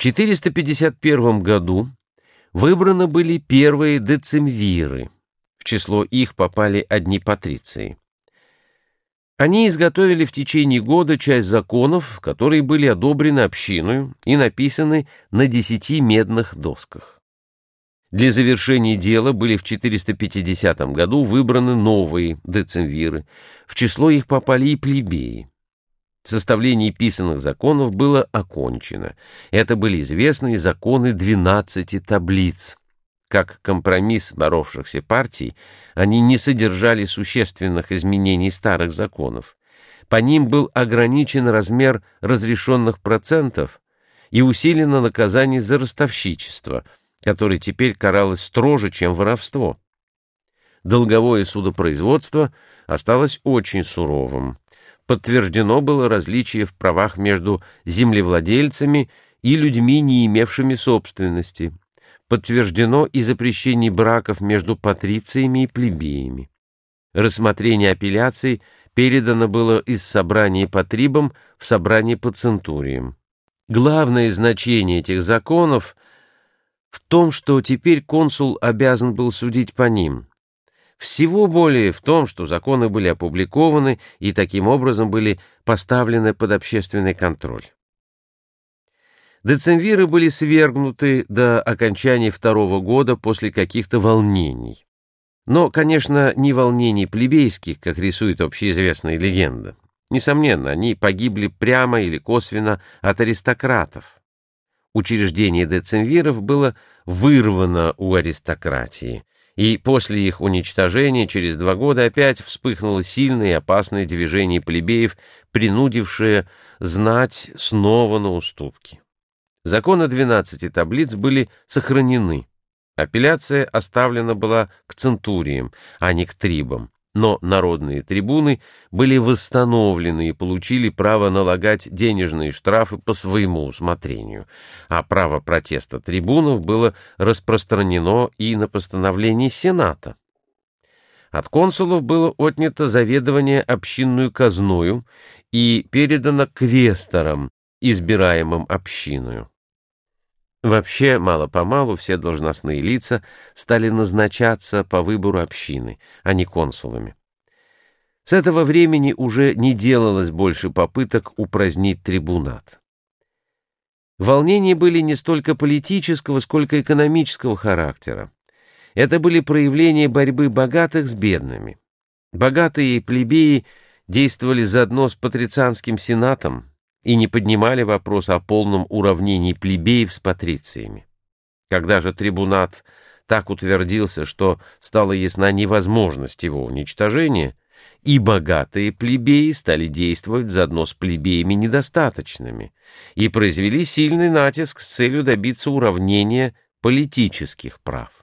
451 году выбраны были первые децимвиры. В число их попали одни патриции. Они изготовили в течение года часть законов, которые были одобрены общиной и написаны на десяти медных досках. Для завершения дела были в 450 году выбраны новые децимвиры. В число их попали и плебеи. Составление писанных законов было окончено. Это были известные законы 12 таблиц. Как компромисс боровшихся партий, они не содержали существенных изменений старых законов. По ним был ограничен размер разрешенных процентов и усилено наказание за ростовщичество, которое теперь каралось строже, чем воровство. Долговое судопроизводство осталось очень суровым. Подтверждено было различие в правах между землевладельцами и людьми, не имевшими собственности, подтверждено и запрещение браков между патрициями и плебеями. Рассмотрение апелляций передано было из собрания по трибам в собрание по центуриям. Главное значение этих законов в том, что теперь консул обязан был судить по ним. Всего более в том, что законы были опубликованы и таким образом были поставлены под общественный контроль. Децемвиры были свергнуты до окончания второго года после каких-то волнений. Но, конечно, не волнений плебейских, как рисует общеизвестная легенда. Несомненно, они погибли прямо или косвенно от аристократов. Учреждение децемвиров было вырвано у аристократии, и после их уничтожения через два года опять вспыхнуло сильное и опасное движение плебеев, принудившее знать снова на уступки. Законы 12 таблиц были сохранены. Апелляция оставлена была к центуриям, а не к трибам. Но народные трибуны были восстановлены и получили право налагать денежные штрафы по своему усмотрению, а право протеста трибунов было распространено и на постановление Сената. От консулов было отнято заведование общинную казною и передано квесторам, избираемым общиною. Вообще, мало-помалу все должностные лица стали назначаться по выбору общины, а не консулами. С этого времени уже не делалось больше попыток упразднить трибунат. Волнения были не столько политического, сколько экономического характера. Это были проявления борьбы богатых с бедными. Богатые плебеи действовали заодно с патрицианским сенатом, и не поднимали вопрос о полном уравнении плебеев с патрициями. Когда же трибунат так утвердился, что стала ясна невозможность его уничтожения, и богатые плебеи стали действовать заодно с плебеями недостаточными и произвели сильный натиск с целью добиться уравнения политических прав.